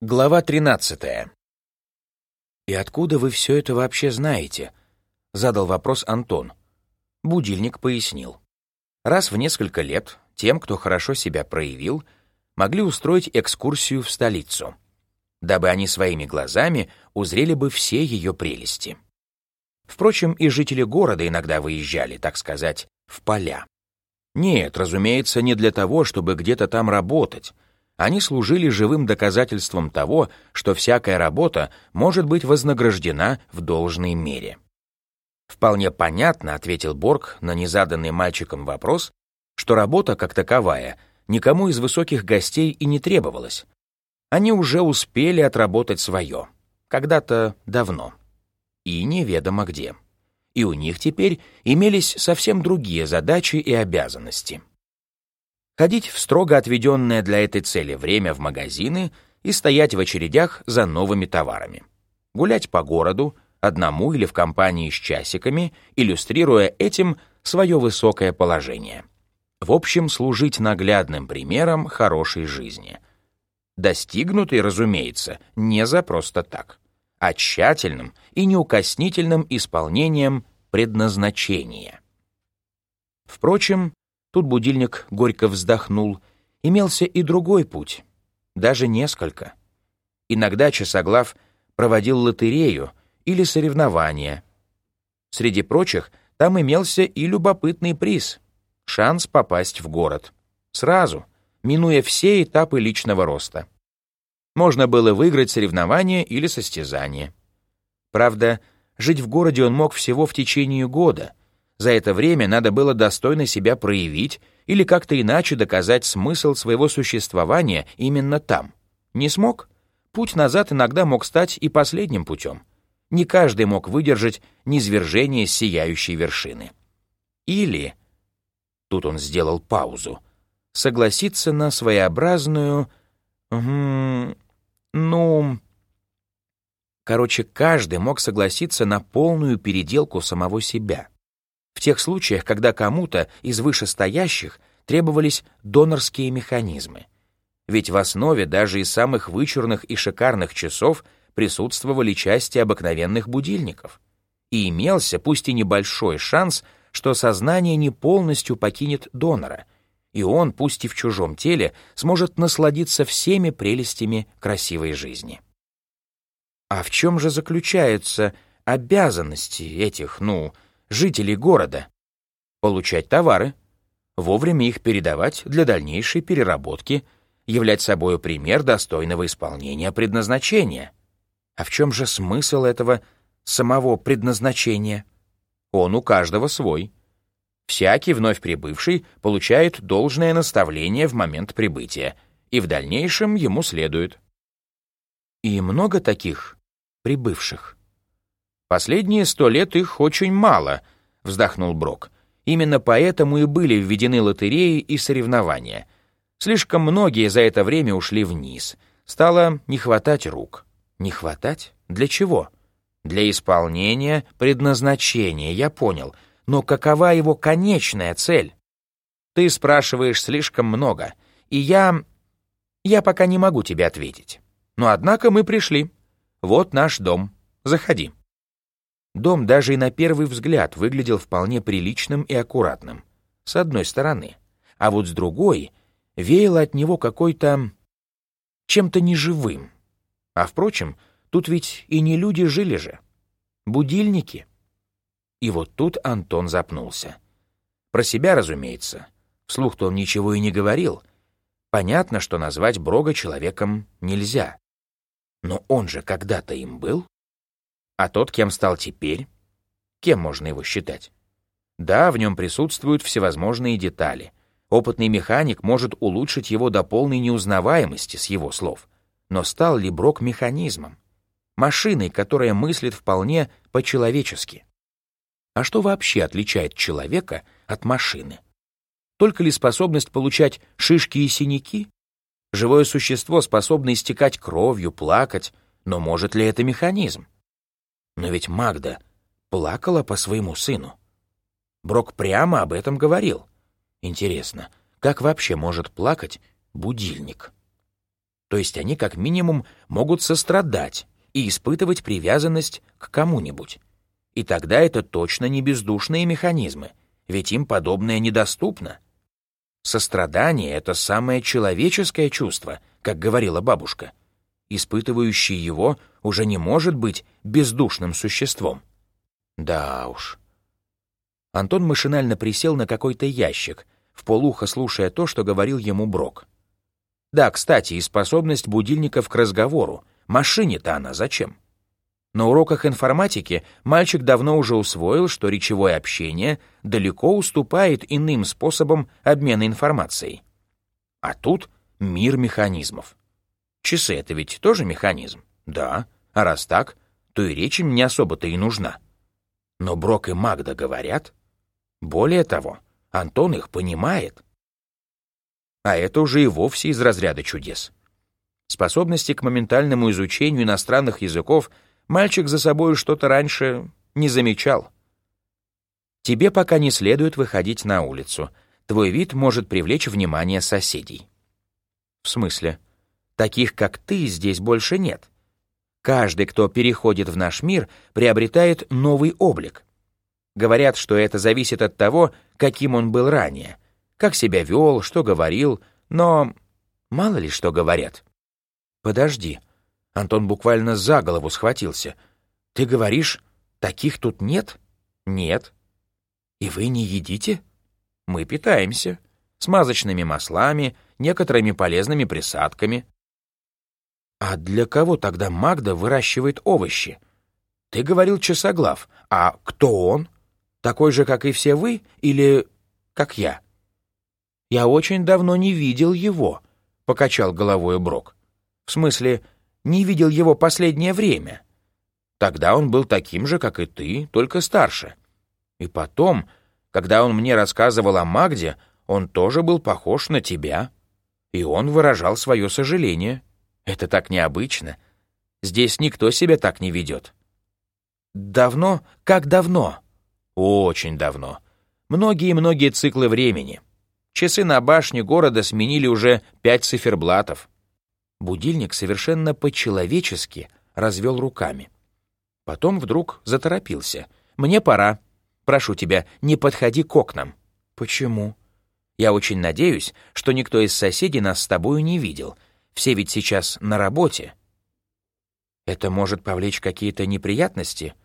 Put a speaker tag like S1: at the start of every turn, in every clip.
S1: Глава 13. «И откуда вы все это вообще знаете?» — задал вопрос Антон. Будильник пояснил. Раз в несколько лет тем, кто хорошо себя проявил, могли устроить экскурсию в столицу, дабы они своими глазами узрели бы все ее прелести. Впрочем, и жители города иногда выезжали, так сказать, в поля. Нет, разумеется, не для того, чтобы где-то там работать — они служили живым доказательством того, что всякая работа может быть вознаграждена в должной мере. «Вполне понятно», — ответил Борг на незаданный мальчиком вопрос, что работа как таковая никому из высоких гостей и не требовалась. Они уже успели отработать свое, когда-то давно, и неведомо где. И у них теперь имелись совсем другие задачи и обязанности ходить в строго отведенное для этой цели время в магазины и стоять в очередях за новыми товарами. Гулять по городу, одному или в компании с часиками, иллюстрируя этим свое высокое положение. В общем, служить наглядным примером хорошей жизни. Достигнутый, разумеется, не за просто так, а тщательным и неукоснительным исполнением предназначения. Впрочем, Тут будильник горько вздохнул. Имелся и другой путь, даже несколько. Иногда часоглав проводил лотерею или соревнования. Среди прочих там имелся и любопытный приз — шанс попасть в город. Сразу, минуя все этапы личного роста. Можно было выиграть соревнование или состязание. Правда, жить в городе он мог всего в течение года — за это время надо было достойно себя проявить или как-то иначе доказать смысл своего существования именно там. Не смог? Путь назад иногда мог стать и последним путем. Не каждый мог выдержать низвержение сияющей вершины. Или, тут он сделал паузу, согласиться на своеобразную... ну... Короче, каждый мог согласиться на полную переделку самого себя в тех случаях, когда кому-то из вышестоящих требовались донорские механизмы. Ведь в основе даже из самых вычурных и шикарных часов присутствовали части обыкновенных будильников. И имелся, пусть и небольшой шанс, что сознание не полностью покинет донора, и он, пусть и в чужом теле, сможет насладиться всеми прелестями красивой жизни. А в чем же заключаются обязанности этих, ну, жителей города. Получать товары, вовремя их передавать для дальнейшей переработки, являть собой пример достойного исполнения предназначения. А в чем же смысл этого самого предназначения? Он у каждого свой. Всякий вновь прибывший получает должное наставление в момент прибытия, и в дальнейшем ему следует. И много таких прибывших. Последние сто лет их очень мало, вздохнул Брок. Именно поэтому и были введены лотереи и соревнования. Слишком многие за это время ушли вниз. Стало не хватать рук. Не хватать? Для чего? Для исполнения предназначения, я понял. Но какова его конечная цель? Ты спрашиваешь слишком много, и я... Я пока не могу тебе ответить. Но однако мы пришли. Вот наш дом. Заходи. Дом даже и на первый взгляд выглядел вполне приличным и аккуратным, с одной стороны, а вот с другой веяло от него какой-то... чем-то неживым. А впрочем, тут ведь и не люди жили же. Будильники. И вот тут Антон запнулся. Про себя, разумеется. Вслух-то он ничего и не говорил. Понятно, что назвать Брога человеком нельзя. Но он же когда-то им был. А тот, кем стал теперь? Кем можно его считать? Да, в нем присутствуют всевозможные детали. Опытный механик может улучшить его до полной неузнаваемости с его слов. Но стал ли Брок механизмом? Машиной, которая мыслит вполне по-человечески. А что вообще отличает человека от машины? Только ли способность получать шишки и синяки? Живое существо способно истекать кровью, плакать, но может ли это механизм? Но ведь Магда плакала по своему сыну. Брок прямо об этом говорил. Интересно, как вообще может плакать будильник? То есть они как минимум могут сострадать и испытывать привязанность к кому-нибудь. И тогда это точно не бездушные механизмы, ведь им подобное недоступно. Сострадание — это самое человеческое чувство, как говорила бабушка. Испытывающий его уже не может быть бездушным существом. Да уж. Антон машинально присел на какой-то ящик, в полухо слушая то, что говорил ему Брок. Да, кстати, и способность будильников к разговору. Машине-то она зачем? На уроках информатики мальчик давно уже усвоил, что речевое общение далеко уступает иным способам обмена информацией. А тут мир механизмов. Часы — это ведь тоже механизм? Да. А раз так, то и речь им не особо-то и нужна. Но Брок и Магда говорят. Более того, Антон их понимает. А это уже и вовсе из разряда чудес. Способности к моментальному изучению иностранных языков мальчик за собой что-то раньше не замечал. Тебе пока не следует выходить на улицу. Твой вид может привлечь внимание соседей. В смысле? Таких, как ты, здесь больше нет. Каждый, кто переходит в наш мир, приобретает новый облик. Говорят, что это зависит от того, каким он был ранее, как себя вел, что говорил, но мало ли что говорят. Подожди. Антон буквально за голову схватился. Ты говоришь, таких тут нет? Нет. И вы не едите? Мы питаемся. Смазочными маслами, некоторыми полезными присадками. А для кого тогда Магда выращивает овощи? Ты говорил часоглав. А кто он? Такой же, как и все вы, или как я? Я очень давно не видел его, покачал головой Брок. В смысле, не видел его последнее время. Тогда он был таким же, как и ты, только старше. И потом, когда он мне рассказывал о Магде, он тоже был похож на тебя. И он выражал свое сожаление. Это так необычно. Здесь никто себя так не ведет. Давно? Как давно? Очень давно. Многие-многие циклы времени. Часы на башне города сменили уже пять циферблатов. Будильник совершенно по-человечески развел руками. Потом вдруг заторопился. «Мне пора. Прошу тебя, не подходи к окнам». «Почему?» «Я очень надеюсь, что никто из соседей нас с тобою не видел, все ведь сейчас на работе. Это может повлечь какие-то неприятности?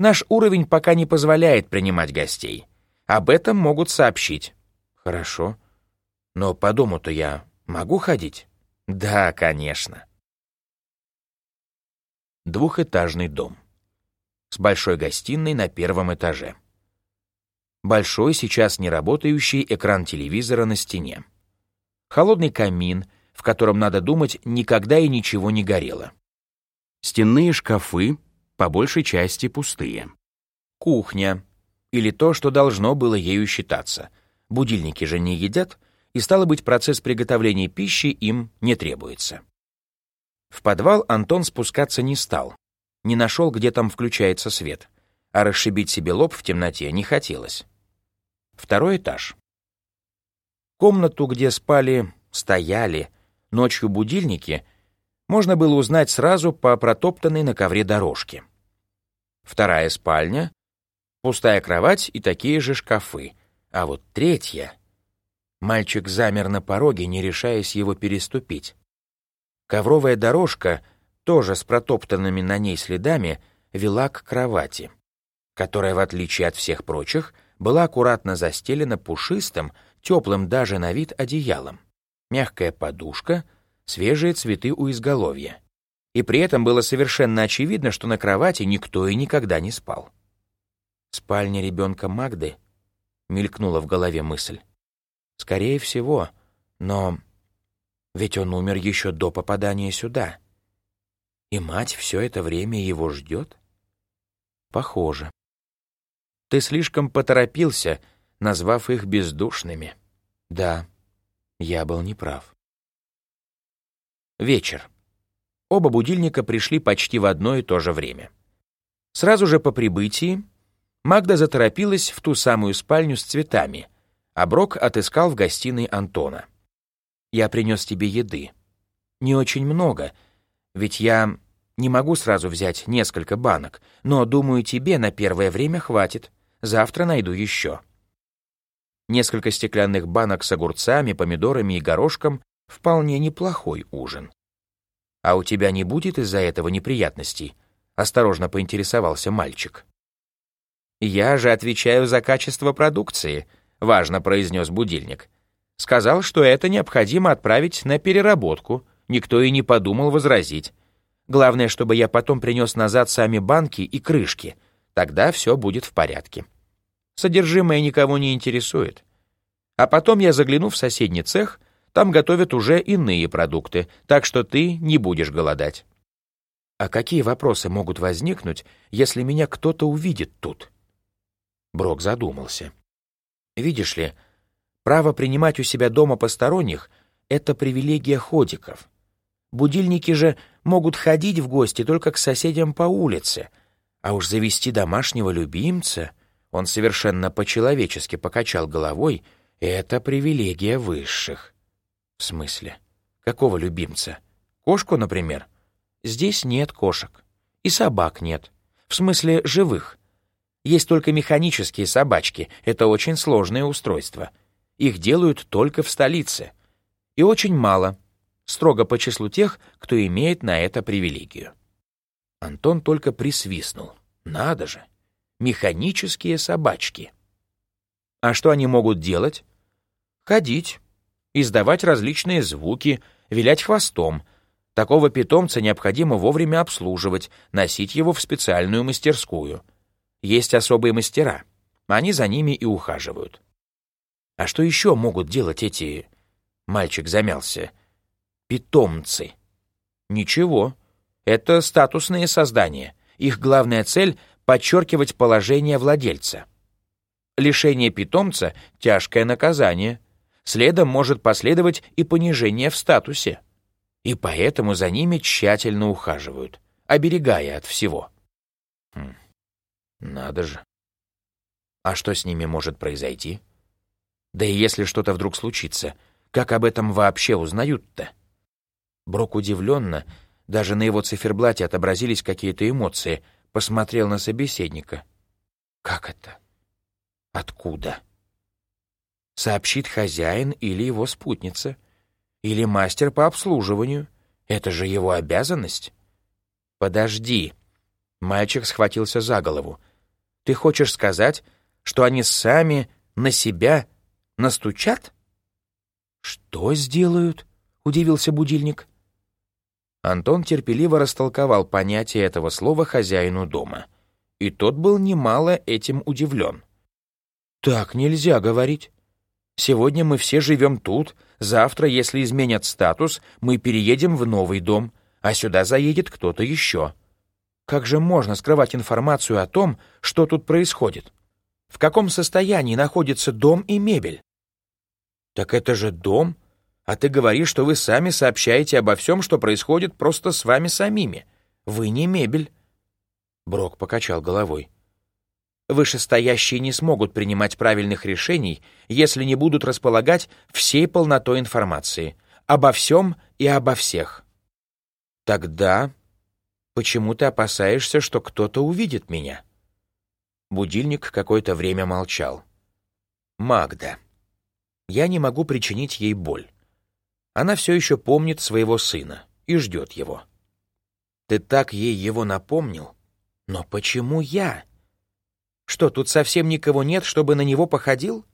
S1: Наш уровень пока не позволяет принимать гостей. Об этом могут сообщить. Хорошо. Но по дому-то я могу ходить? Да, конечно. Двухэтажный дом. С большой гостиной на первом этаже. Большой, сейчас не работающий экран телевизора на стене. Холодный камин, в котором, надо думать, никогда и ничего не горело. Стенные шкафы, по большей части пустые. Кухня, или то, что должно было ею считаться. Будильники же не едят, и стало быть, процесс приготовления пищи им не требуется. В подвал Антон спускаться не стал, не нашел, где там включается свет, а расшибить себе лоб в темноте не хотелось. Второй этаж. Комнату, где спали, стояли, Ночью будильники можно было узнать сразу по протоптанной на ковре дорожке. Вторая спальня, пустая кровать и такие же шкафы. А вот третья... Мальчик замер на пороге, не решаясь его переступить. Ковровая дорожка, тоже с протоптанными на ней следами, вела к кровати, которая, в отличие от всех прочих, была аккуратно застелена пушистым, теплым даже на вид одеялом мягкая подушка, свежие цветы у изголовья. И при этом было совершенно очевидно, что на кровати никто и никогда не спал. «Спальня ребенка Магды?» — мелькнула в голове мысль. «Скорее всего, но ведь он умер еще до попадания сюда. И мать все это время его ждет?» «Похоже. Ты слишком поторопился, назвав их бездушными. Да, я был неправ. Вечер. Оба будильника пришли почти в одно и то же время. Сразу же по прибытии Магда заторопилась в ту самую спальню с цветами, а Брок отыскал в гостиной Антона. «Я принес тебе еды». Не очень много, ведь я не могу сразу взять несколько банок, но, думаю, тебе на первое время хватит. Завтра найду еще. Несколько стеклянных банок с огурцами, помидорами и горошком — вполне неплохой ужин. «А у тебя не будет из-за этого неприятностей?» — осторожно поинтересовался мальчик. «Я же отвечаю за качество продукции», — важно произнес будильник. Сказал, что это необходимо отправить на переработку. Никто и не подумал возразить. Главное, чтобы я потом принес назад сами банки и крышки. Тогда все будет в порядке. Содержимое никого не интересует. А потом я загляну в соседний цех, там готовят уже иные продукты, так что ты не будешь голодать. А какие вопросы могут возникнуть, если меня кто-то увидит тут? Брок задумался. Видишь ли, право принимать у себя дома посторонних — это привилегия ходиков. Будильники же могут ходить в гости только к соседям по улице, а уж завести домашнего любимца, он совершенно по-человечески покачал головой, это привилегия высших. В смысле? Какого любимца? Кошку, например? Здесь нет кошек. И собак нет. В смысле живых. Есть только механические собачки. Это очень сложное устройство. Их делают только в столице. И очень мало — строго по числу тех, кто имеет на это привилегию. Антон только присвистнул. Надо же! Механические собачки. А что они могут делать? Ходить, издавать различные звуки, вилять хвостом. Такого питомца необходимо вовремя обслуживать, носить его в специальную мастерскую. Есть особые мастера. Они за ними и ухаживают. А что еще могут делать эти... Мальчик замялся питомцы. Ничего, это статусные создания. Их главная цель — подчеркивать положение владельца. Лишение питомца — тяжкое наказание. Следом может последовать и понижение в статусе. И поэтому за ними тщательно ухаживают, оберегая от всего. Хм, надо же. А что с ними может произойти? Да и если что-то вдруг случится, как об этом вообще узнают-то? Брок удивленно, даже на его циферблате отобразились какие-то эмоции, посмотрел на собеседника. «Как это? Откуда?» «Сообщит хозяин или его спутница, или мастер по обслуживанию. Это же его обязанность». «Подожди!» Мальчик схватился за голову. «Ты хочешь сказать, что они сами на себя настучат?» «Что сделают?» — удивился будильник. Антон терпеливо растолковал понятие этого слова хозяину дома. И тот был немало этим удивлен. «Так нельзя говорить. Сегодня мы все живем тут, завтра, если изменят статус, мы переедем в новый дом, а сюда заедет кто-то еще. Как же можно скрывать информацию о том, что тут происходит? В каком состоянии находится дом и мебель?» «Так это же дом», а ты говоришь, что вы сами сообщаете обо всем, что происходит просто с вами самими. Вы не мебель». Брок покачал головой. Вышестоящие не смогут принимать правильных решений, если не будут располагать всей полнотой информации. Обо всем и обо всех. Тогда почему ты опасаешься, что кто-то увидит меня? Будильник какое-то время молчал. Магда. Я не могу причинить ей боль. Она все еще помнит своего сына и ждет его. Ты так ей его напомнил? Но почему я? Что, тут совсем никого нет, чтобы на него походил?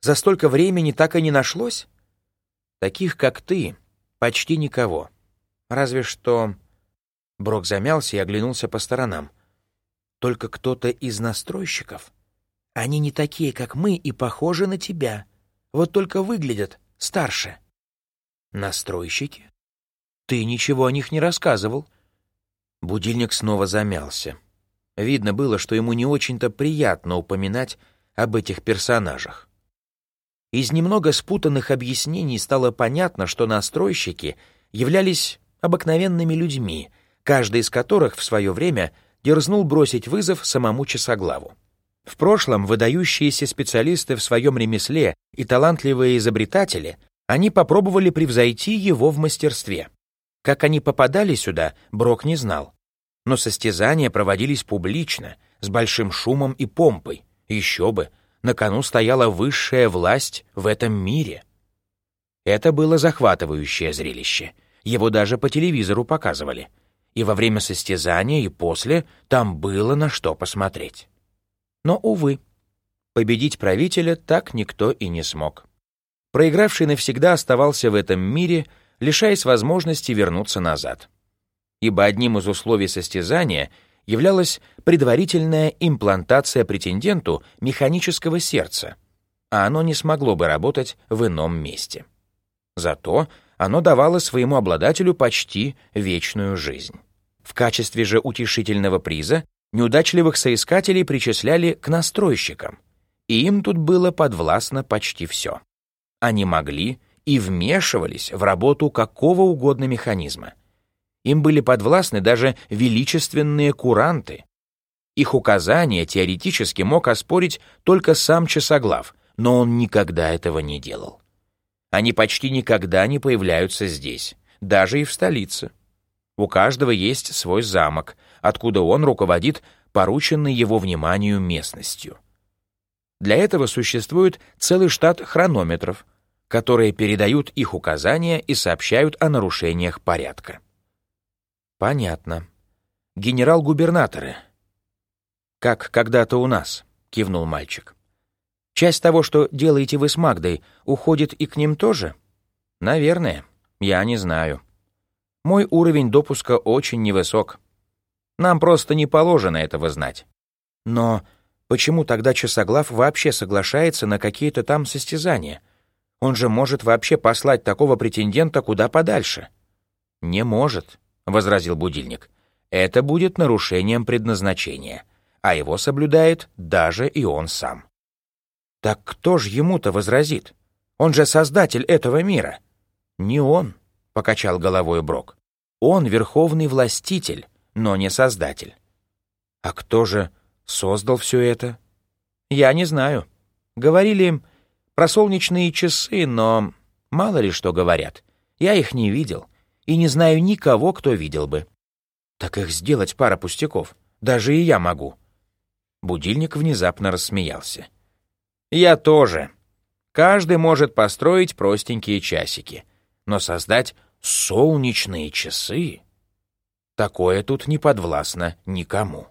S1: За столько времени так и не нашлось? Таких, как ты, почти никого. Разве что... Брок замялся и оглянулся по сторонам. Только кто-то из настройщиков. Они не такие, как мы, и похожи на тебя. Вот только выглядят старше. Настройщики? Ты ничего о них не рассказывал. Будильник снова замялся. Видно было, что ему не очень-то приятно упоминать об этих персонажах. Из немного спутанных объяснений стало понятно, что настройщики являлись обыкновенными людьми, каждый из которых в свое время дерзнул бросить вызов самому часоглаву. В прошлом выдающиеся специалисты в своем ремесле и талантливые изобретатели они попробовали превзойти его в мастерстве. Как они попадали сюда, Брок не знал. Но состязания проводились публично, с большим шумом и помпой. Еще бы, на кону стояла высшая власть в этом мире. Это было захватывающее зрелище. Его даже по телевизору показывали. И во время состязания, и после там было на что посмотреть. Но, увы, победить правителя так никто и не смог. Проигравший навсегда оставался в этом мире, лишаясь возможности вернуться назад. Ибо одним из условий состязания являлась предварительная имплантация претенденту механического сердца, а оно не смогло бы работать в ином месте. Зато оно давало своему обладателю почти вечную жизнь. В качестве же утешительного приза неудачливых соискателей причисляли к настройщикам, и им тут было подвластно почти все. Они могли и вмешивались в работу какого угодно механизма. Им были подвластны даже величественные куранты. Их указания теоретически мог оспорить только сам часоглав, но он никогда этого не делал. Они почти никогда не появляются здесь, даже и в столице. У каждого есть свой замок, откуда он руководит порученной его вниманию местностью. Для этого существует целый штат хронометров, которые передают их указания и сообщают о нарушениях порядка. Понятно. Генерал-губернаторы. Как когда-то у нас, кивнул мальчик. Часть того, что делаете вы с Магдой, уходит и к ним тоже? Наверное. Я не знаю. Мой уровень допуска очень невысок. Нам просто не положено этого знать. Но почему тогда Часоглав вообще соглашается на какие-то там состязания? Он же может вообще послать такого претендента куда подальше. Не может, возразил будильник. Это будет нарушением предназначения, а его соблюдает даже и он сам. Так кто ж ему-то возразит? Он же создатель этого мира. Не он, покачал головой Брок. Он верховный властитель, но не создатель. А кто же создал все это? Я не знаю. Говорили про солнечные часы, но мало ли что говорят. Я их не видел и не знаю никого, кто видел бы. Так их сделать пара пустяков. Даже и я могу. Будильник внезапно рассмеялся. Я тоже. Каждый может построить простенькие часики, но создать солнечные часы такое тут не подвластно никому.